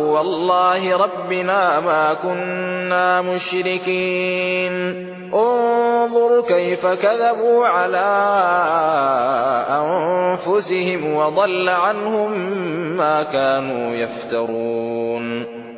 قالوا والله ربنا ما كنا مشركين. انظر كيف كذبوا على أنفسهم وضل عنهم ما كانوا يفترون.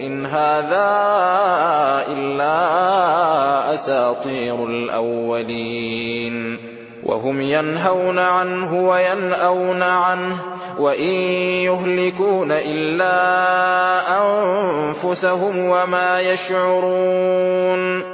إن هذا إلا أساطير الأولين. وهم ينهون عنه وينأون عنه وإن يهلكون إلا أنفسهم وما يشعرون.